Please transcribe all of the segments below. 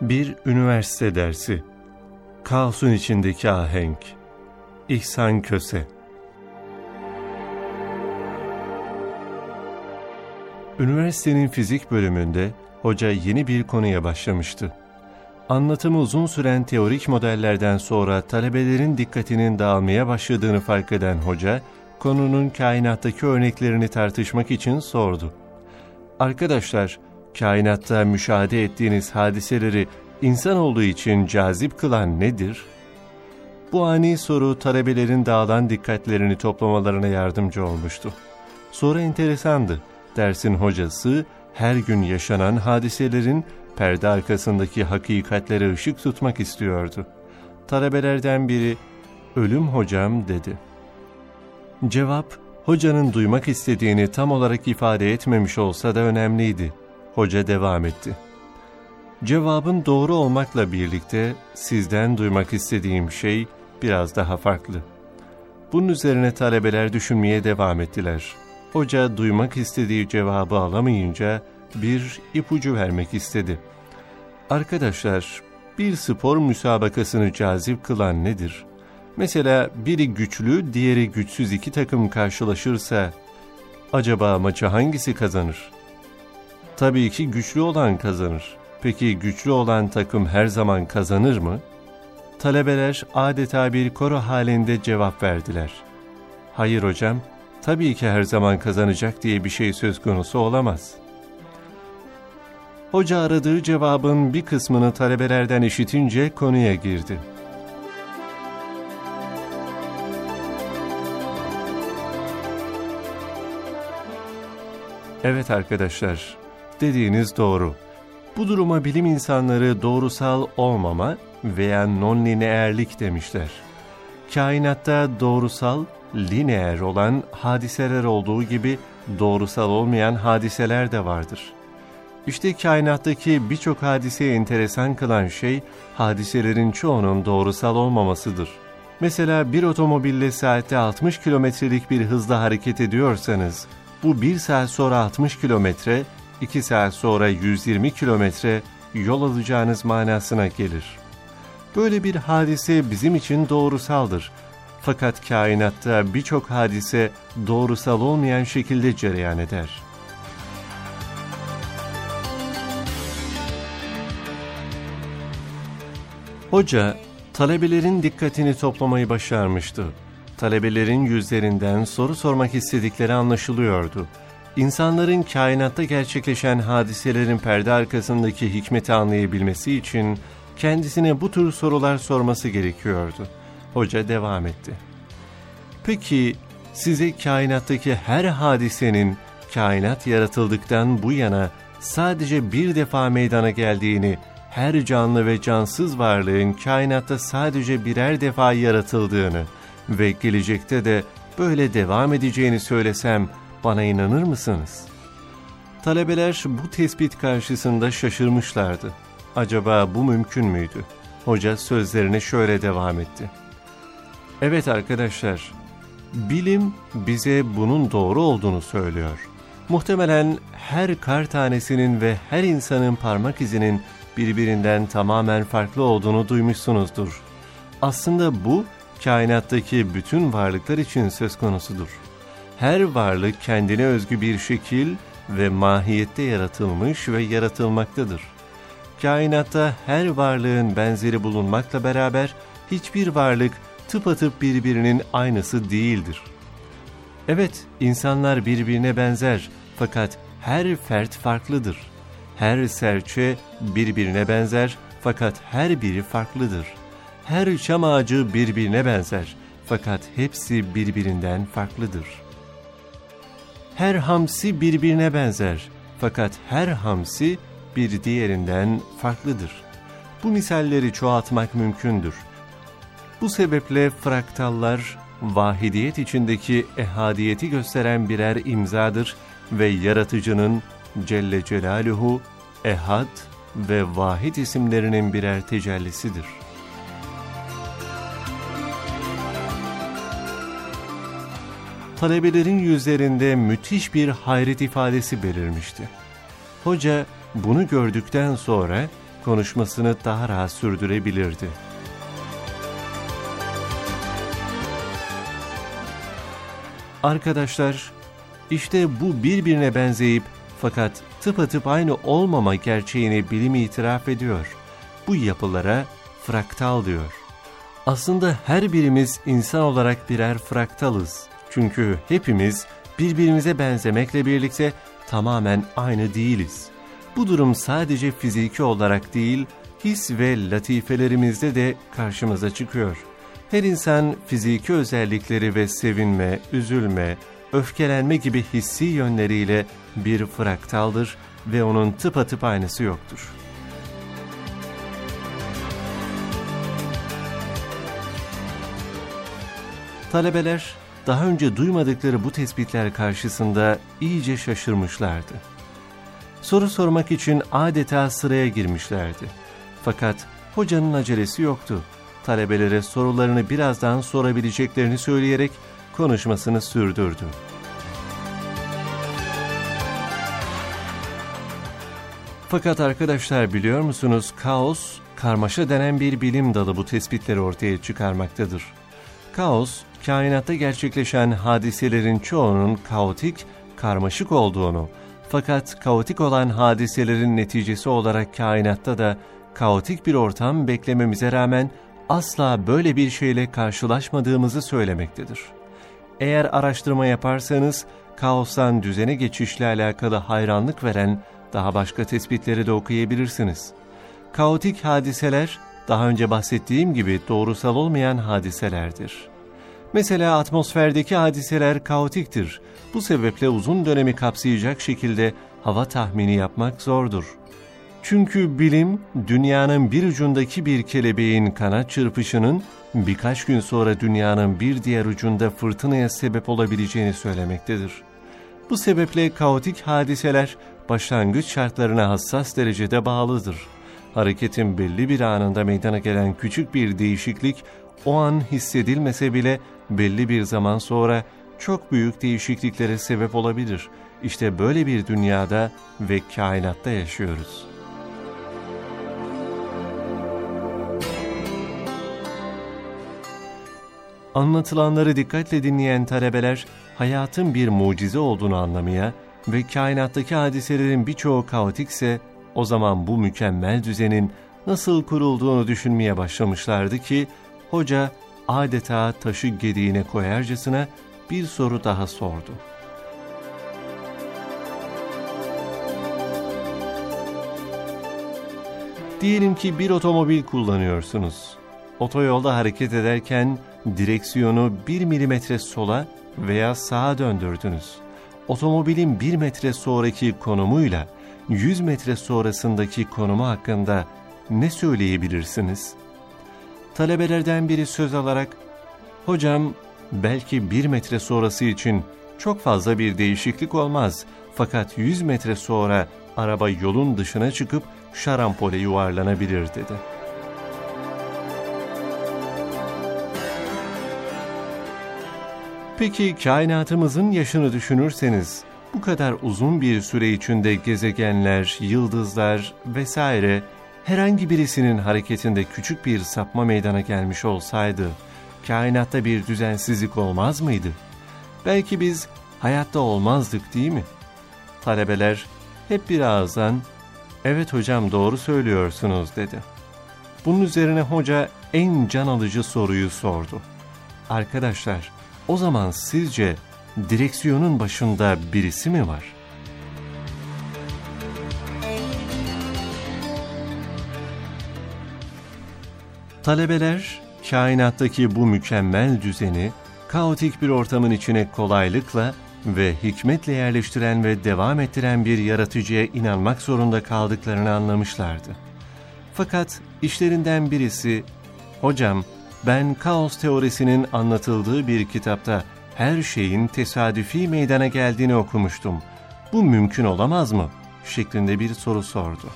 Bir üniversite dersi. Kaosun içindeki ahenk. İhsan Köse. Üniversitenin fizik bölümünde hoca yeni bir konuya başlamıştı. Anlatımı uzun süren teorik modellerden sonra talebelerin dikkatinin dağılmaya başladığını fark eden hoca, konunun kainattaki örneklerini tartışmak için sordu. Arkadaşlar, kainatta müşahede ettiğiniz hadiseleri insan olduğu için cazip kılan nedir? Bu ani soru talebelerin dağılan dikkatlerini toplamalarına yardımcı olmuştu. Soru enteresandı. Dersin hocası her gün yaşanan hadiselerin perde arkasındaki hakikatlere ışık tutmak istiyordu. Talebelerden biri, ölüm hocam dedi. Cevap, hocanın duymak istediğini tam olarak ifade etmemiş olsa da önemliydi. Hoca devam etti. Cevabın doğru olmakla birlikte sizden duymak istediğim şey biraz daha farklı. Bunun üzerine talebeler düşünmeye devam ettiler. Hoca duymak istediği cevabı alamayınca bir ipucu vermek istedi. Arkadaşlar, bir spor müsabakasını cazip kılan nedir? Mesela biri güçlü, diğeri güçsüz iki takım karşılaşırsa, acaba maçı hangisi kazanır? Tabii ki güçlü olan kazanır. Peki güçlü olan takım her zaman kazanır mı? Talebeler adeta bir koro halinde cevap verdiler. Hayır hocam, tabii ki her zaman kazanacak diye bir şey söz konusu olamaz. Hoca aradığı cevabın bir kısmını talebelerden işitince konuya girdi. Evet arkadaşlar, dediğiniz doğru. Bu duruma bilim insanları doğrusal olmama veya non-lineerlik demişler. Kainatta doğrusal, lineer olan hadiseler olduğu gibi doğrusal olmayan hadiseler de vardır. İşte kainattaki birçok hadiseye enteresan kılan şey, hadiselerin çoğunun doğrusal olmamasıdır. Mesela bir otomobille saatte 60 kilometrelik bir hızla hareket ediyorsanız, bu bir saat sonra 60 kilometre, 2 saat sonra 120 kilometre yol alacağınız manasına gelir. Böyle bir hadise bizim için doğrusaldır. Fakat kainatta birçok hadise doğrusal olmayan şekilde cereyan eder. Hoca, talebelerin dikkatini toplamayı başarmıştı. Talebelerin yüzlerinden soru sormak istedikleri anlaşılıyordu. İnsanların kainatta gerçekleşen hadiselerin perde arkasındaki hikmeti anlayabilmesi için kendisine bu tür sorular sorması gerekiyordu. Hoca devam etti. Peki size kainattaki her hadisenin kainat yaratıldıktan bu yana sadece bir defa meydana geldiğini, her canlı ve cansız varlığın kainatta sadece birer defa yaratıldığını ve gelecekte de böyle devam edeceğini söylesem bana inanır mısınız? Talebeler bu tespit karşısında şaşırmışlardı. Acaba bu mümkün müydü? Hoca sözlerine şöyle devam etti. Evet arkadaşlar, bilim bize bunun doğru olduğunu söylüyor. Muhtemelen her kar tanesinin ve her insanın parmak izinin birbirinden tamamen farklı olduğunu duymuşsunuzdur. Aslında bu, kainattaki bütün varlıklar için söz konusudur. Her varlık kendine özgü bir şekil ve mahiyette yaratılmış ve yaratılmaktadır. Kainatta her varlığın benzeri bulunmakla beraber hiçbir varlık tıpatıp birbirinin aynısı değildir. Evet, insanlar birbirine benzer fakat her fert farklıdır. Her serçe birbirine benzer fakat her biri farklıdır. Her çam ağacı birbirine benzer fakat hepsi birbirinden farklıdır. Her hamsi birbirine benzer fakat her hamsi bir diğerinden farklıdır. Bu misalleri çoğaltmak mümkündür. Bu sebeple fraktallar, vahidiyet içindeki ehadiyeti gösteren birer imzadır ve yaratıcının Celle Celaluhu, Ehad ve Vahid isimlerinin birer tecellisidir. Talebelerin yüzlerinde müthiş bir hayret ifadesi belirmişti. Hoca bunu gördükten sonra konuşmasını daha rahat sürdürebilirdi. Arkadaşlar, işte bu birbirine benzeyip fakat tıpatıp aynı olmama gerçeğini bilim itiraf ediyor. Bu yapılara fraktal diyor. Aslında her birimiz insan olarak birer fraktalız. Çünkü hepimiz birbirimize benzemekle birlikte tamamen aynı değiliz. Bu durum sadece fiziki olarak değil, his ve latifelerimizde de karşımıza çıkıyor. Her insan fiziki özellikleri ve sevinme, üzülme, öfkelenme gibi hissi yönleriyle bir fraktaldır ve onun tıpatıp aynısı yoktur. Talebeler daha önce duymadıkları bu tespitler karşısında iyice şaşırmışlardı. Soru sormak için adeta sıraya girmişlerdi. Fakat hocanın acelesi yoktu. Talebelere sorularını birazdan sorabileceklerini söyleyerek konuşmasını sürdürdü. Fakat arkadaşlar biliyor musunuz kaos, karmaşa denen bir bilim dalı bu tespitleri ortaya çıkarmaktadır. Kaos, kainatta gerçekleşen hadiselerin çoğunun kaotik, karmaşık olduğunu, fakat kaotik olan hadiselerin neticesi olarak kainatta da kaotik bir ortam beklememize rağmen asla böyle bir şeyle karşılaşmadığımızı söylemektedir. Eğer araştırma yaparsanız, kaostan düzene geçişle alakalı hayranlık veren daha başka tespitleri de okuyabilirsiniz. Kaotik hadiseler, daha önce bahsettiğim gibi doğrusal olmayan hadiselerdir. Mesela atmosferdeki hadiseler kaotiktir. Bu sebeple uzun dönemi kapsayacak şekilde hava tahmini yapmak zordur. Çünkü bilim, dünyanın bir ucundaki bir kelebeğin kanat çırpışının birkaç gün sonra dünyanın bir diğer ucunda fırtınaya sebep olabileceğini söylemektedir. Bu sebeple kaotik hadiseler başlangıç şartlarına hassas derecede bağlıdır. Hareketin belli bir anında meydana gelen küçük bir değişiklik o an hissedilmese bile belli bir zaman sonra çok büyük değişikliklere sebep olabilir. İşte böyle bir dünyada ve kainatta yaşıyoruz. Anlatılanları dikkatle dinleyen talebeler, hayatın bir mucize olduğunu anlamaya ve kainattaki hadiselerin birçoğu kaotikse, o zaman bu mükemmel düzenin nasıl kurulduğunu düşünmeye başlamışlardı ki, hoca adeta taşı gediğine koyarcasına bir soru daha sordu. Diyelim ki bir otomobil kullanıyorsunuz. Otoyolda hareket ederken direksiyonu bir milimetre sola veya sağa döndürdünüz. Otomobilin bir metre sonraki konumuyla 100 metre sonrasındaki konumu hakkında ne söyleyebilirsiniz? Talebelerden biri söz alarak, ''Hocam, belki bir metre sonrası için çok fazla bir değişiklik olmaz. Fakat 100 metre sonra araba yolun dışına çıkıp şarampole yuvarlanabilir.'' dedi. Peki kainatımızın yaşını düşünürseniz, bu kadar uzun bir süre içinde gezegenler, yıldızlar vesaire herhangi birisinin hareketinde küçük bir sapma meydana gelmiş olsaydı, kainatta bir düzensizlik olmaz mıydı? Belki biz hayatta olmazdık değil mi? Talebeler hep bir ağızdan, evet hocam doğru söylüyorsunuz dedi. Bunun üzerine hoca en can alıcı soruyu sordu. Arkadaşlar, o zaman sizce direksiyonun başında birisi mi var? Talebeler, kainattaki bu mükemmel düzeni, kaotik bir ortamın içine kolaylıkla ve hikmetle yerleştiren ve devam ettiren bir yaratıcıya inanmak zorunda kaldıklarını anlamışlardı. Fakat işlerinden birisi, ''Hocam, ben kaos teorisinin anlatıldığı bir kitapta her şeyin tesadüfi meydana geldiğini okumuştum. Bu mümkün olamaz mı?'' şeklinde bir soru sordu.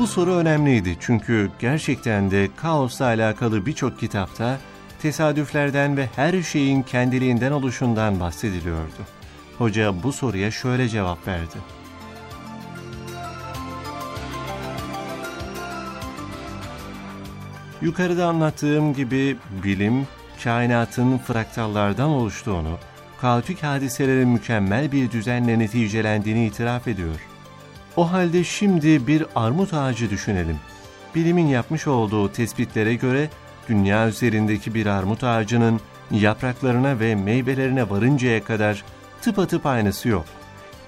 Bu soru önemliydi çünkü gerçekten de kaosla alakalı birçok kitapta tesadüflerden ve her şeyin kendiliğinden oluşundan bahsediliyordu. Hoca bu soruya şöyle cevap verdi. Yukarıda anlattığım gibi bilim, kainatın fraktallardan oluştuğunu, kaotik hadiselerin mükemmel bir düzenle neticelendiğini itiraf ediyor. O halde şimdi bir armut ağacı düşünelim. Bilimin yapmış olduğu tespitlere göre dünya üzerindeki bir armut ağacının yapraklarına ve meyvelerine varıncaya kadar tıpatıp aynısı yok.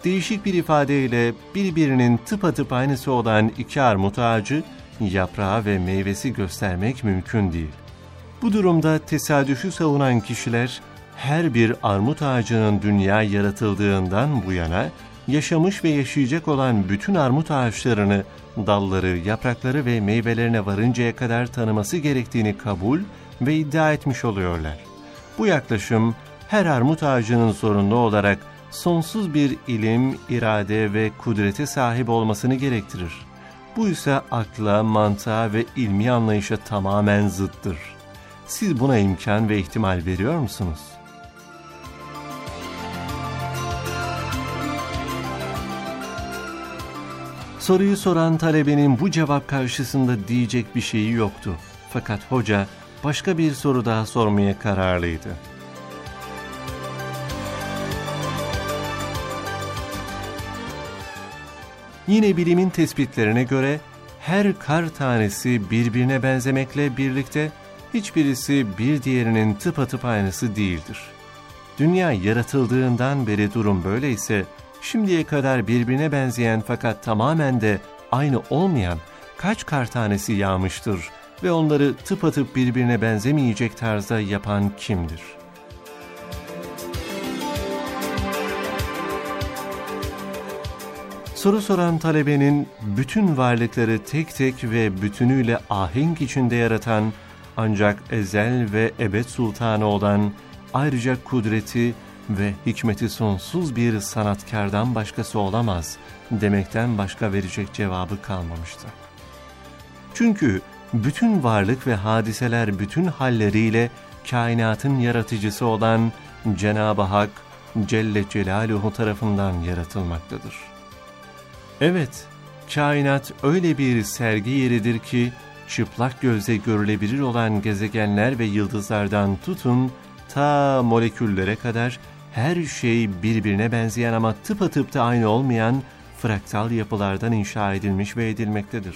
Değişik bir ifadeyle birbirinin tıpatıp aynısı olan iki armut ağacı yaprağı ve meyvesi göstermek mümkün değil. Bu durumda tesadüfü savunan kişiler her bir armut ağacının dünya yaratıldığından bu yana yaşamış ve yaşayacak olan bütün armut ağaçlarını, dalları, yaprakları ve meyvelerine varıncaya kadar tanıması gerektiğini kabul ve iddia etmiş oluyorlar. Bu yaklaşım her armut ağacının zorunlu olarak sonsuz bir ilim, irade ve kudrete sahip olmasını gerektirir. Bu ise akla, mantığa ve ilmi anlayışa tamamen zıttır. Siz buna imkan ve ihtimal veriyor musunuz? Soruyu soran talebenin bu cevap karşısında diyecek bir şeyi yoktu. Fakat hoca başka bir soru daha sormaya kararlıydı. Yine bilimin tespitlerine göre her kar tanesi birbirine benzemekle birlikte hiçbirisi bir diğerinin tıpatıp aynısı değildir. Dünya yaratıldığından beri durum böyleyse şimdiye kadar birbirine benzeyen fakat tamamen de aynı olmayan kaç kar tanesi yağmıştır ve onları tıpatıp birbirine benzemeyecek tarzda yapan kimdir?'' Soru soran talebenin bütün varlıkları tek tek ve bütünüyle ahenk içinde yaratan ancak ezel ve ebed sultanı olan ayrıca kudreti ve hikmeti sonsuz bir sanatkardan başkası olamaz demekten başka verecek cevabı kalmamıştı. Çünkü bütün varlık ve hadiseler bütün halleriyle kainatın yaratıcısı olan Cenab-ı Hak Celle Celaluhu tarafından yaratılmaktadır. Evet, kainat öyle bir sergi yeridir ki, çıplak gözle görülebilir olan gezegenler ve yıldızlardan tutun, ta moleküllere kadar her şey birbirine benzeyen ama tıpatıp da aynı olmayan fraktal yapılardan inşa edilmiş ve edilmektedir.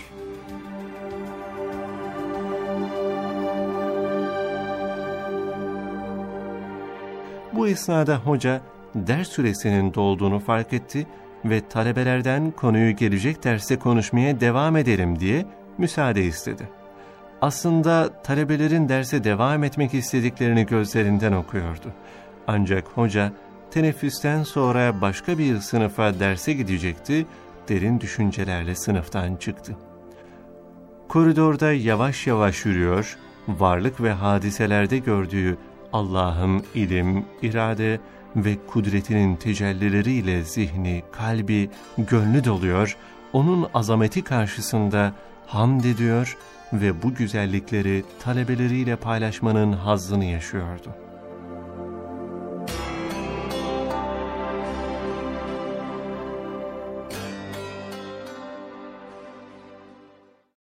Bu esnada hoca ders süresinin dolduğunu fark etti ve talebelerden konuyu gelecek derste konuşmaya devam edelim diye müsaade istedi. Aslında talebelerin derse devam etmek istediklerini gözlerinden okuyordu. Ancak hoca teneffüsten sonra başka bir sınıfa derse gidecekti, derin düşüncelerle sınıftan çıktı. Koridorda yavaş yavaş yürüyor, varlık ve hadiselerde gördüğü Allah'ın ilim, irade ve kudretinin tecellileriyle zihni, kalbi, gönlü doluyor, onun azameti karşısında hamd ediyor ve bu güzellikleri talebeleriyle paylaşmanın hazzını yaşıyordu.''